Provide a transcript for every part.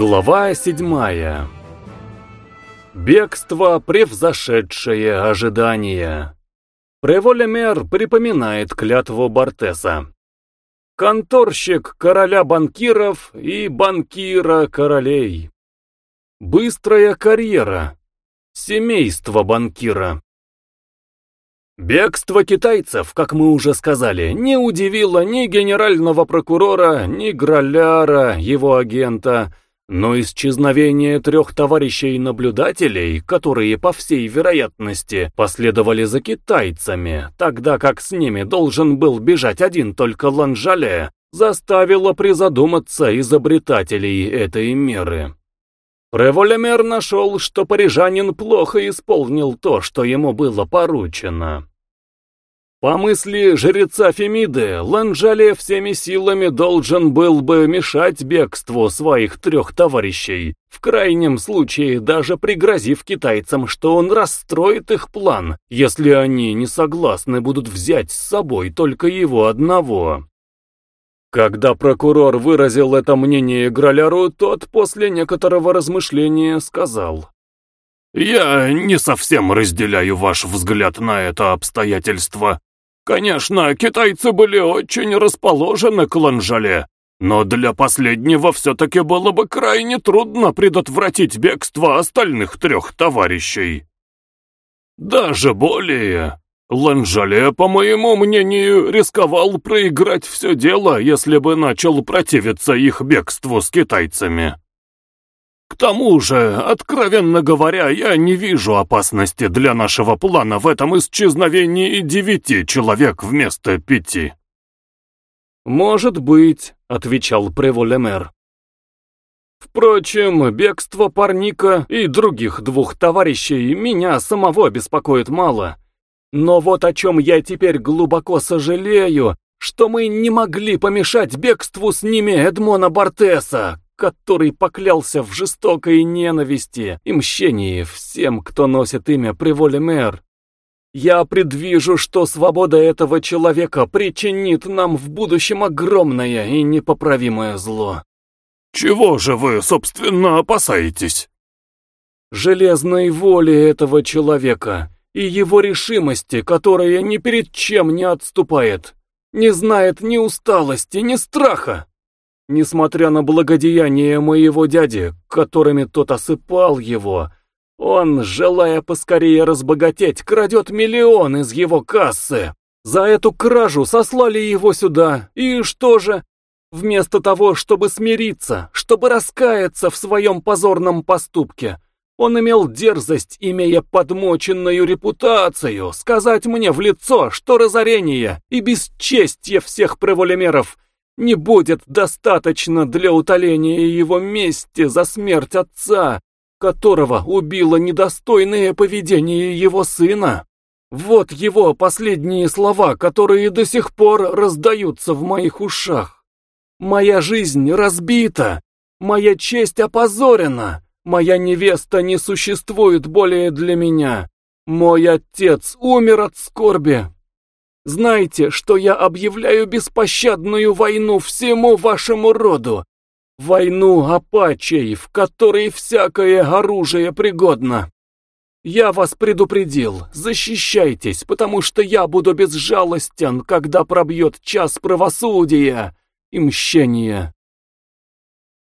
Глава седьмая. Бегство, превзошедшее ожидания. Преволемер припоминает клятву Бартеса. Конторщик короля банкиров и банкира королей. Быстрая карьера. Семейство банкира. Бегство китайцев, как мы уже сказали, не удивило ни генерального прокурора, ни Граляра, его агента, но исчезновение трех товарищей-наблюдателей, которые, по всей вероятности, последовали за китайцами, тогда как с ними должен был бежать один только Ланжале, заставило призадуматься изобретателей этой меры. Преволемер нашел, что парижанин плохо исполнил то, что ему было поручено. По мысли жреца Фемиды, Ланжале всеми силами должен был бы мешать бегству своих трех товарищей, в крайнем случае даже пригрозив китайцам, что он расстроит их план, если они не согласны будут взять с собой только его одного. Когда прокурор выразил это мнение Граляру, тот после некоторого размышления сказал. «Я не совсем разделяю ваш взгляд на это обстоятельство. Конечно, китайцы были очень расположены к Ланжале, но для последнего все-таки было бы крайне трудно предотвратить бегство остальных трех товарищей. Даже более, Ланжале, по моему мнению, рисковал проиграть все дело, если бы начал противиться их бегству с китайцами. К тому же, откровенно говоря, я не вижу опасности для нашего плана в этом исчезновении девяти человек вместо пяти. «Может быть», — отвечал Преволемер. «Впрочем, бегство парника и других двух товарищей меня самого беспокоит мало. Но вот о чем я теперь глубоко сожалею, что мы не могли помешать бегству с ними Эдмона Бартеса, который поклялся в жестокой ненависти и мщении всем, кто носит имя Приволе Мэр. Я предвижу, что свобода этого человека причинит нам в будущем огромное и непоправимое зло. Чего же вы, собственно, опасаетесь? Железной воли этого человека и его решимости, которая ни перед чем не отступает, не знает ни усталости, ни страха. Несмотря на благодеяния моего дяди, которыми тот осыпал его, он, желая поскорее разбогатеть, крадет миллион из его кассы. За эту кражу сослали его сюда, и что же? Вместо того, чтобы смириться, чтобы раскаяться в своем позорном поступке, он имел дерзость, имея подмоченную репутацию, сказать мне в лицо, что разорение и бесчестье всех преволемеров — не будет достаточно для утоления его мести за смерть отца, которого убило недостойное поведение его сына. Вот его последние слова, которые до сих пор раздаются в моих ушах. «Моя жизнь разбита, моя честь опозорена, моя невеста не существует более для меня, мой отец умер от скорби, Знайте, что я объявляю беспощадную войну всему вашему роду. Войну апачей, в которой всякое оружие пригодно. Я вас предупредил, защищайтесь, потому что я буду безжалостен, когда пробьет час правосудия и мщения.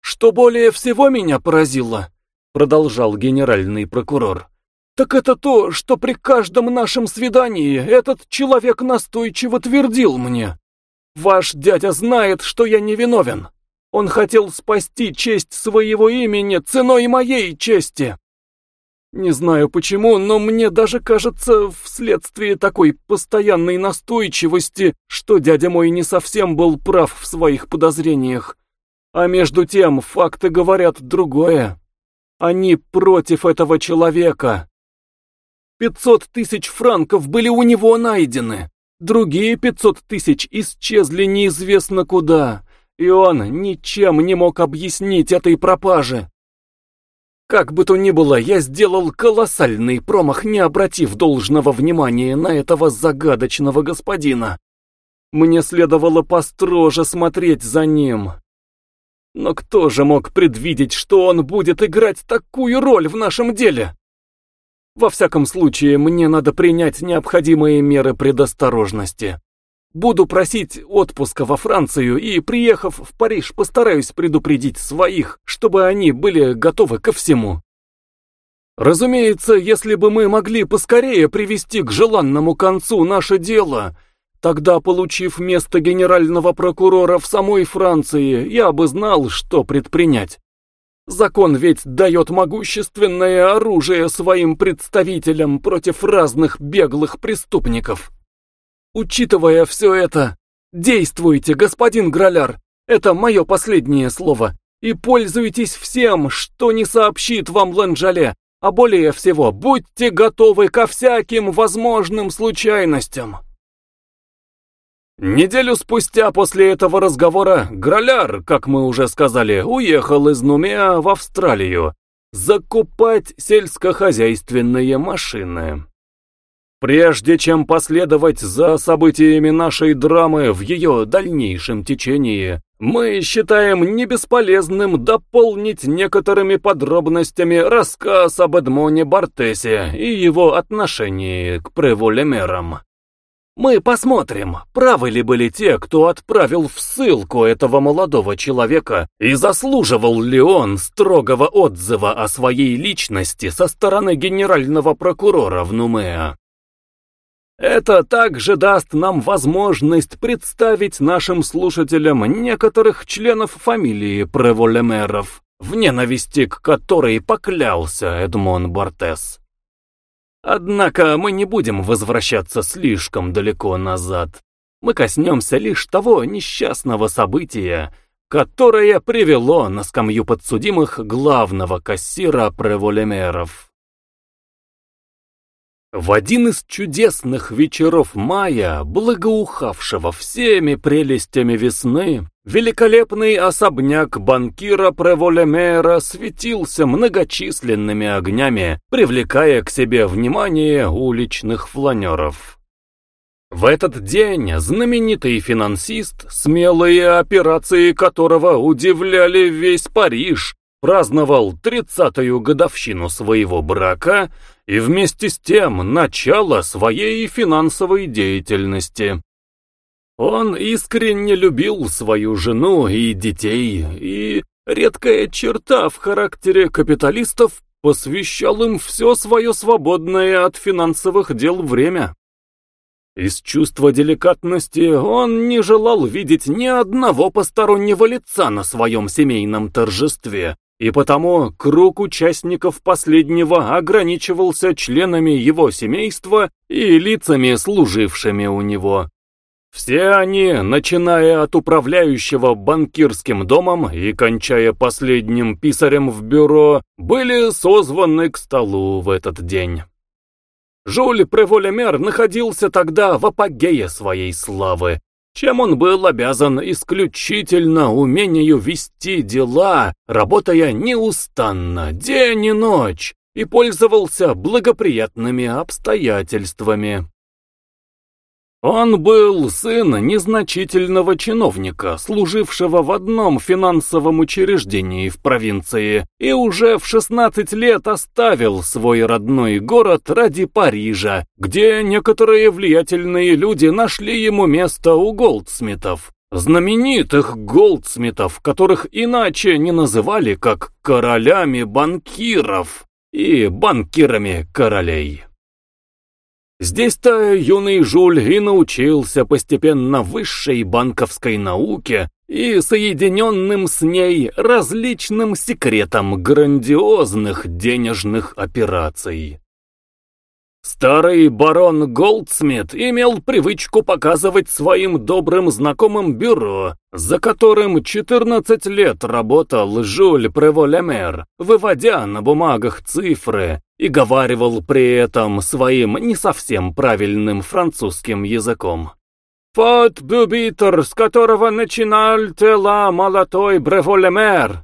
Что более всего меня поразило, продолжал генеральный прокурор, так это то, что при каждом нашем свидании этот человек настойчиво твердил мне. Ваш дядя знает, что я невиновен. Он хотел спасти честь своего имени ценой моей чести. Не знаю почему, но мне даже кажется, вследствие такой постоянной настойчивости, что дядя мой не совсем был прав в своих подозрениях. А между тем факты говорят другое. Они против этого человека. Пятьсот тысяч франков были у него найдены. Другие пятьсот тысяч исчезли неизвестно куда, и он ничем не мог объяснить этой пропажи. Как бы то ни было, я сделал колоссальный промах, не обратив должного внимания на этого загадочного господина. Мне следовало построже смотреть за ним. Но кто же мог предвидеть, что он будет играть такую роль в нашем деле? Во всяком случае, мне надо принять необходимые меры предосторожности. Буду просить отпуска во Францию и, приехав в Париж, постараюсь предупредить своих, чтобы они были готовы ко всему. Разумеется, если бы мы могли поскорее привести к желанному концу наше дело, тогда, получив место генерального прокурора в самой Франции, я бы знал, что предпринять. Закон ведь дает могущественное оружие своим представителям против разных беглых преступников. Учитывая все это, действуйте, господин Граляр, это мое последнее слово, и пользуйтесь всем, что не сообщит вам Ланжале, а более всего, будьте готовы ко всяким возможным случайностям. Неделю спустя после этого разговора Граляр, как мы уже сказали, уехал из Нумеа в Австралию закупать сельскохозяйственные машины. Прежде чем последовать за событиями нашей драмы в ее дальнейшем течении, мы считаем не бесполезным дополнить некоторыми подробностями рассказ об Эдмоне Бартесе и его отношении к преволемерам. Мы посмотрим, правы ли были те, кто отправил в ссылку этого молодого человека, и заслуживал ли он строгого отзыва о своей личности со стороны генерального прокурора в Нумеа. Это также даст нам возможность представить нашим слушателям некоторых членов фамилии Преволемеров, в ненависти к которой поклялся Эдмон Бортес. Однако мы не будем возвращаться слишком далеко назад. Мы коснемся лишь того несчастного события, которое привело на скамью подсудимых главного кассира преволемеров. В один из чудесных вечеров мая, благоухавшего всеми прелестями весны, великолепный особняк банкира Преволемера светился многочисленными огнями, привлекая к себе внимание уличных фланеров. В этот день знаменитый финансист, смелые операции которого удивляли весь Париж, праздновал тридцатую годовщину своего брака и вместе с тем начало своей финансовой деятельности. Он искренне любил свою жену и детей, и редкая черта в характере капиталистов посвящал им все свое свободное от финансовых дел время. Из чувства деликатности он не желал видеть ни одного постороннего лица на своем семейном торжестве, и потому круг участников последнего ограничивался членами его семейства и лицами, служившими у него. Все они, начиная от управляющего банкирским домом и кончая последним писарем в бюро, были созваны к столу в этот день. Жюль Преволемер находился тогда в апогее своей славы, чем он был обязан исключительно умению вести дела, работая неустанно, день и ночь, и пользовался благоприятными обстоятельствами. Он был сын незначительного чиновника, служившего в одном финансовом учреждении в провинции, и уже в 16 лет оставил свой родной город ради Парижа, где некоторые влиятельные люди нашли ему место у Голдсмитов. Знаменитых Голдсмитов, которых иначе не называли как королями банкиров и банкирами королей. Здесь-то юный Жуль и научился постепенно высшей банковской науке и соединенным с ней различным секретам грандиозных денежных операций. Старый барон Голдсмит имел привычку показывать своим добрым знакомым бюро, за которым 14 лет работал Жюль Преволемер, выводя на бумагах цифры, и говаривал при этом своим не совсем правильным французским языком. «Фот бюбитер, с которого начинал тела молотой Бреволемер,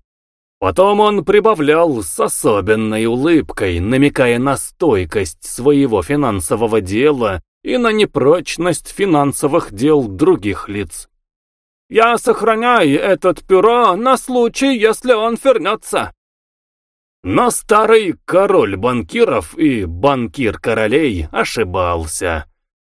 Потом он прибавлял с особенной улыбкой, намекая на стойкость своего финансового дела и на непрочность финансовых дел других лиц. Я сохраняю этот пюро на случай, если он вернется. Но старый король банкиров и банкир королей ошибался.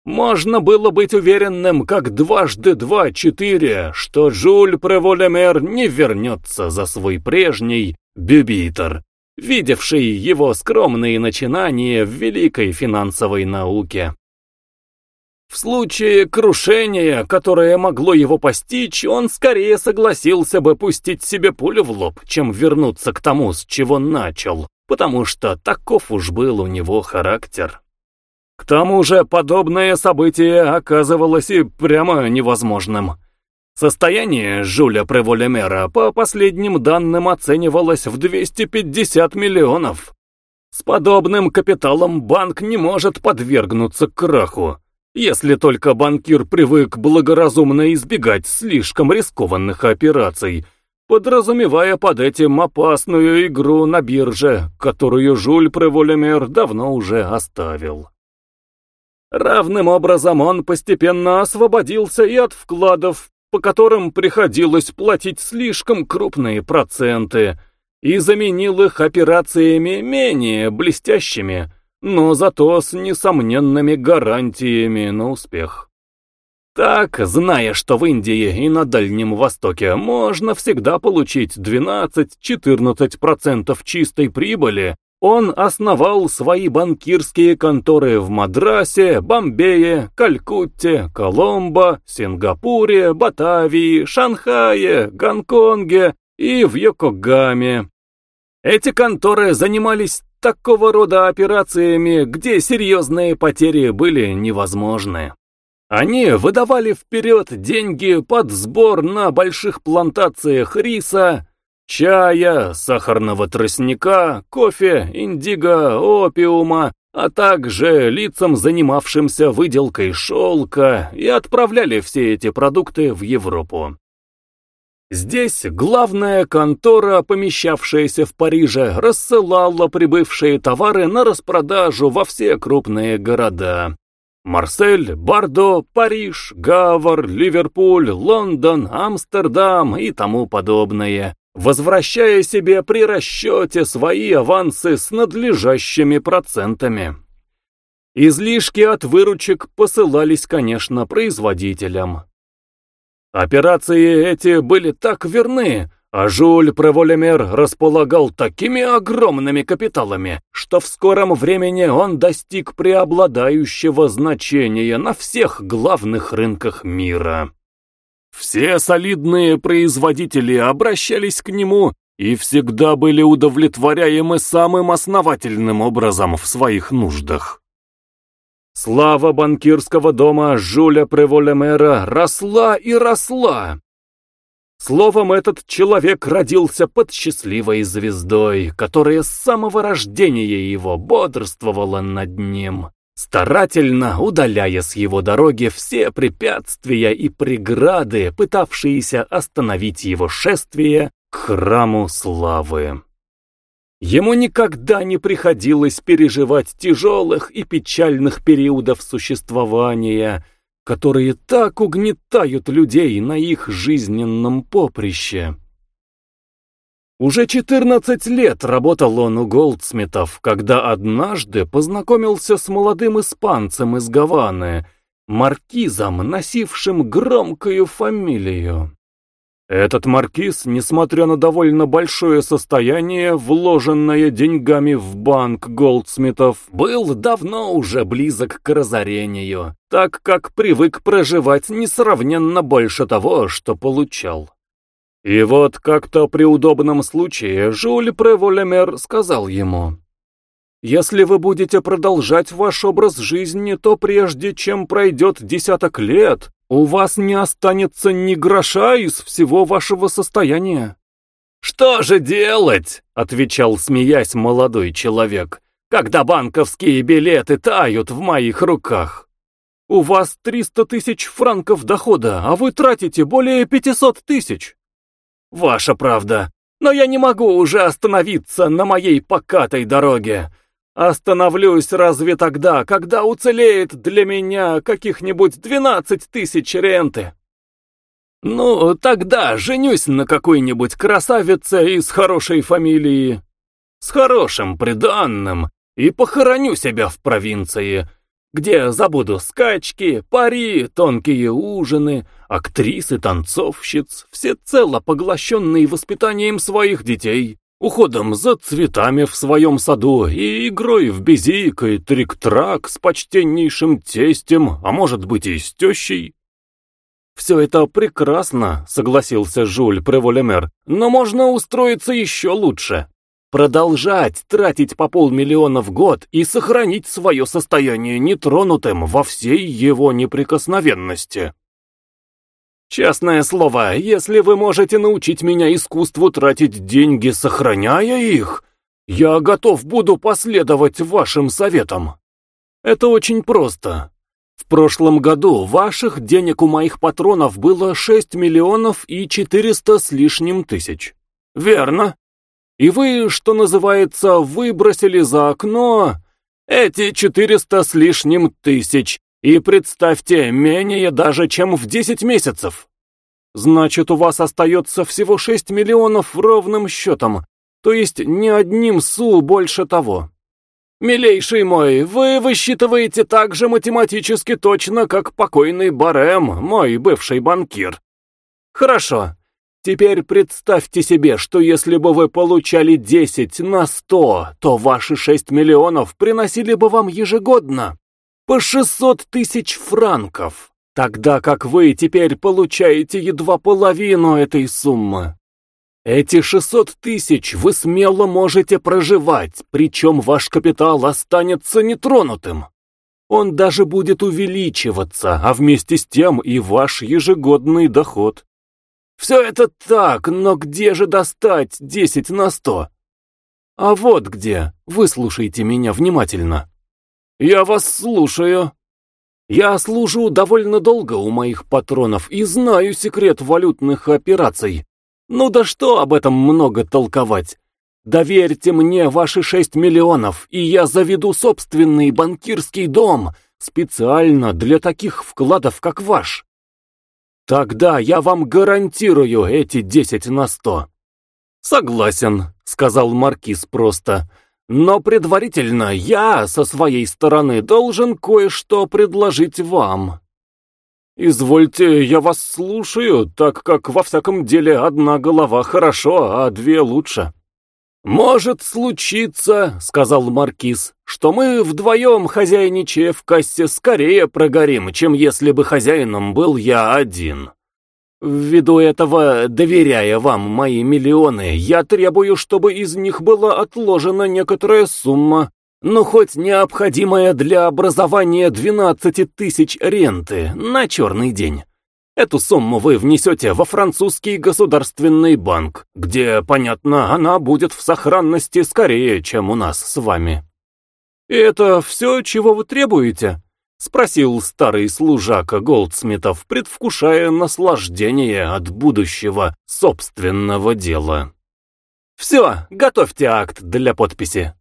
Можно было быть уверенным, как дважды два четыре, что Жюль Преволемер не вернется за свой прежний бюбитер, видевший его скромные начинания в великой финансовой науке. В случае крушения, которое могло его постичь, он скорее согласился бы пустить себе пулю в лоб, чем вернуться к тому, с чего начал, потому что таков уж был у него характер. К тому же подобное событие оказывалось и прямо невозможным. Состояние Жуля Преволемера по последним данным оценивалось в 250 миллионов. С подобным капиталом банк не может подвергнуться краху. Если только банкир привык благоразумно избегать слишком рискованных операций, подразумевая под этим опасную игру на бирже, которую Жюль Преволемер давно уже оставил. Равным образом он постепенно освободился и от вкладов, по которым приходилось платить слишком крупные проценты, и заменил их операциями менее блестящими, но зато с несомненными гарантиями на успех. Так, зная, что в Индии и на Дальнем Востоке можно всегда получить 12-14% чистой прибыли, он основал свои банкирские конторы в Мадрасе, Бомбее, Калькутте, Коломбо, Сингапуре, Батавии, Шанхае, Гонконге и в Йокогаме. Эти конторы занимались такого рода операциями, где серьезные потери были невозможны. Они выдавали вперед деньги под сбор на больших плантациях риса, чая, сахарного тростника, кофе, индиго, опиума, а также лицам, занимавшимся выделкой шелка, и отправляли все эти продукты в Европу. Здесь главная контора, помещавшаяся в Париже, рассылала прибывшие товары на распродажу во все крупные города. Марсель, Бордо, Париж, Гавр, Ливерпуль, Лондон, Амстердам и тому подобное, возвращая себе при расчете свои авансы с надлежащими процентами. Излишки от выручек посылались, конечно, производителям. Операции эти были так верны, а Жюль Преволемер располагал такими огромными капиталами, что в скором времени он достиг преобладающего значения на всех главных рынках мира. Все солидные производители обращались к нему и всегда были удовлетворяемы самым основательным образом в своих нуждах. Слава банкирского дома Жуля Преволемера росла и росла. Словом, этот человек родился под счастливой звездой, которая с самого рождения его бодрствовала над ним, старательно удаляя с его дороги все препятствия и преграды, пытавшиеся остановить его шествие к храму славы. Ему никогда не приходилось переживать тяжелых и печальных периодов существования, которые так угнетают людей на их жизненном поприще. Уже 14 лет работал он у Голдсмитов, когда однажды познакомился с молодым испанцем из Гаваны, маркизом, носившим громкую фамилию. Этот маркиз, несмотря на довольно большое состояние, вложенное деньгами в банк Голдсмитов, был давно уже близок к разорению, так как привык проживать несравненно больше того, что получал. И вот как-то при удобном случае Жюль Преволемер сказал ему, «Если вы будете продолжать ваш образ жизни, то прежде чем пройдет десяток лет, у вас не останется ни гроша из всего вашего состояния. «Что же делать?» — отвечал, смеясь, молодой человек, «когда банковские билеты тают в моих руках. У вас 300 тысяч франков дохода, а вы тратите более 500 тысяч. Ваша правда, но я не могу уже остановиться на моей покатой дороге. Остановлюсь разве тогда, когда уцелеет для меня каких-нибудь двенадцать тысяч ренты? Ну, тогда женюсь на какой-нибудь красавице из хорошей фамилии, с хорошим приданным, и похороню себя в провинции, где забуду скачки, пари, тонкие ужины, актрисы, танцовщиц, всецело поглощенные воспитанием своих детей, уходом за цветами в своем саду и игрой в безик и трик-трак с почтеннейшим тестем, а может быть и с тещей. «Все это прекрасно», — согласился Жюль Преволемер, «но можно устроиться еще лучше. Продолжать тратить по полмиллиона в год и сохранить свое состояние нетронутым во всей его неприкосновенности. Честное слово, если вы можете научить меня искусству тратить деньги, сохраняя их, я готов буду последовать вашим советам. Это очень просто. В прошлом году ваших денег у моих патронов было 6 миллионов и 400 с лишним тысяч. Верно? И вы, что называется, выбросили за окно эти 400 с лишним тысяч, и представьте, менее даже, чем в 10 месяцев. Значит, у вас остается всего 6 миллионов ровным счетом, то есть ни одним су больше того. Милейший мой, вы высчитываете так же математически точно, как покойный Барем, мой бывший банкир. Хорошо, Теперь представьте себе, что если бы вы получали 10 на 100, то ваши 6 миллионов приносили бы вам ежегодно по 600 тысяч франков, тогда как вы теперь получаете едва половину этой суммы. Эти 600 тысяч вы смело можете проживать, причем ваш капитал останется нетронутым. Он даже будет увеличиваться, а вместе с тем и ваш ежегодный доход. Все это так, но где же достать десять на сто? А вот где, выслушайте меня внимательно. Я вас слушаю. Я служу довольно долго у моих патронов и знаю секрет валютных операций. Ну да что об этом много толковать. Доверьте мне ваши шесть миллионов, и я заведу собственный банкирский дом специально для таких вкладов, как ваш. Тогда я вам гарантирую эти десять на сто. Согласен, сказал Маркиз просто. Но предварительно я со своей стороны должен кое-что предложить вам. Извольте, я вас слушаю, так как во всяком деле одна голова хорошо, а две лучше. «Может случиться, — сказал Маркиз, — что мы вдвоем, хозяйничая в кассе, скорее прогорим, чем если бы хозяином был я один. Ввиду этого, доверяя вам мои миллионы, я требую, чтобы из них была отложена некоторая сумма, но хоть необходимая для образования 12 тысяч ренты на черный день. Эту сумму вы внесете во французский государственный банк, где, понятно, она будет в сохранности скорее, чем у нас с вами. «И это все, чего вы требуете?» — спросил старый служака Голдсмитов, предвкушая наслаждение от будущего собственного дела. «Все, готовьте акт для подписи».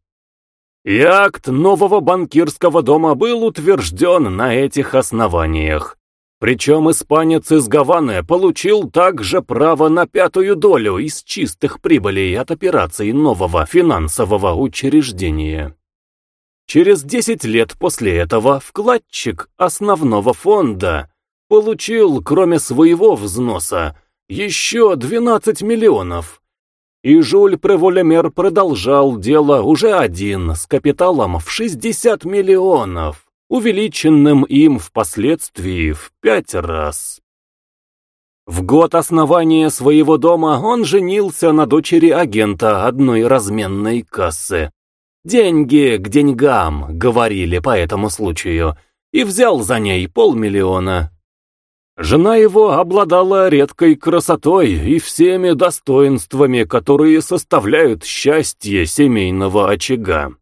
И акт нового банкирского дома был утвержден на этих основаниях. Причем испанец из Гаваны получил также право на пятую долю из чистых прибылей от операций нового финансового учреждения. Через 10 лет после этого вкладчик основного фонда получил, кроме своего взноса, еще 12 миллионов. И Жюль Преволемер продолжал дело уже один, с капиталом в 60 миллионов увеличенным им впоследствии в пять раз. В год основания своего дома он женился на дочери агента одной разменной кассы. «Деньги к деньгам», — говорили по этому случаю, и взял за ней полмиллиона. Жена его обладала редкой красотой и всеми достоинствами, которые составляют счастье семейного очага.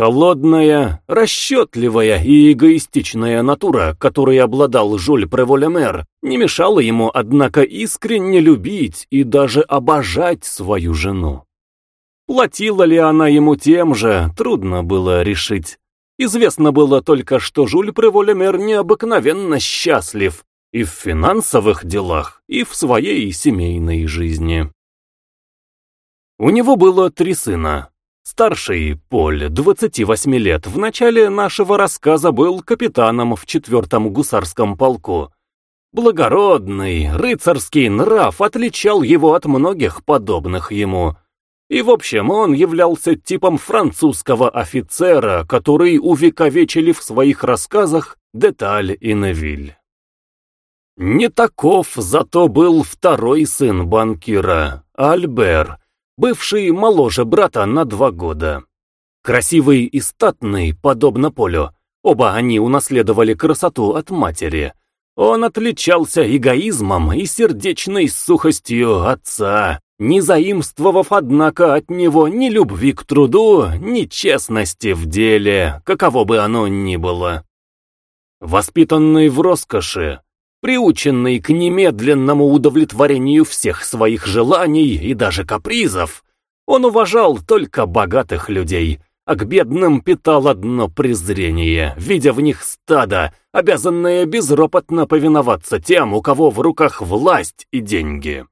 Холодная, расчетливая и эгоистичная натура, которой обладал Жюль Преволемер, не мешала ему, однако, искренне любить и даже обожать свою жену. Платила ли она ему тем же, трудно было решить. Известно было только, что Жюль Преволемер необыкновенно счастлив, И в финансовых делах, и в своей семейной жизни. У него было три сына. Старший, Поль, 28 лет, в начале нашего рассказа был капитаном в четвертом гусарском полку. Благородный, рыцарский нрав отличал его от многих подобных ему. И в общем, он являлся типом французского офицера, который увековечили в своих рассказах Деталь и Невиль. Не таков зато был второй сын банкира, Альбер, бывший моложе брата на два года. Красивый и статный, подобно Полю, оба они унаследовали красоту от матери. Он отличался эгоизмом и сердечной сухостью отца, не заимствовав, однако, от него ни любви к труду, ни честности в деле, каково бы оно ни было. Воспитанный в роскоши, приученный к немедленному удовлетворению всех своих желаний и даже капризов. Он уважал только богатых людей, а к бедным питал одно презрение, видя в них стадо, обязанное безропотно повиноваться тем, у кого в руках власть и деньги.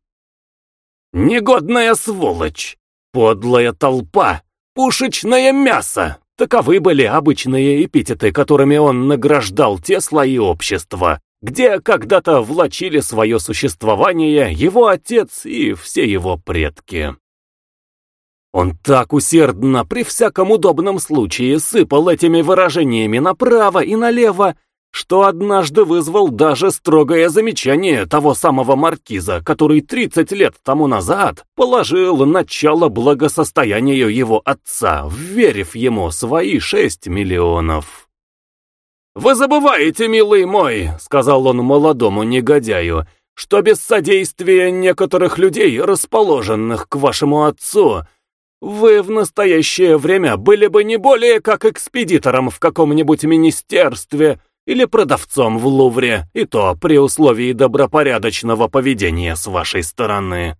«Негодная сволочь! Подлая толпа! Пушечное мясо!» Таковы были обычные эпитеты, которыми он награждал те слои общества, где когда-то влачили свое существование его отец и все его предки. Он так усердно при всяком удобном случае сыпал этими выражениями направо и налево, что однажды вызвал даже строгое замечание того самого маркиза, который 30 лет тому назад положил начало благосостоянию его отца, верив ему свои 6 миллионов. «Вы забываете, милый мой», — сказал он молодому негодяю, «что без содействия некоторых людей, расположенных к вашему отцу, вы в настоящее время были бы не более как экспедитором в каком-нибудь министерстве или продавцом в Лувре, и то при условии добропорядочного поведения с вашей стороны».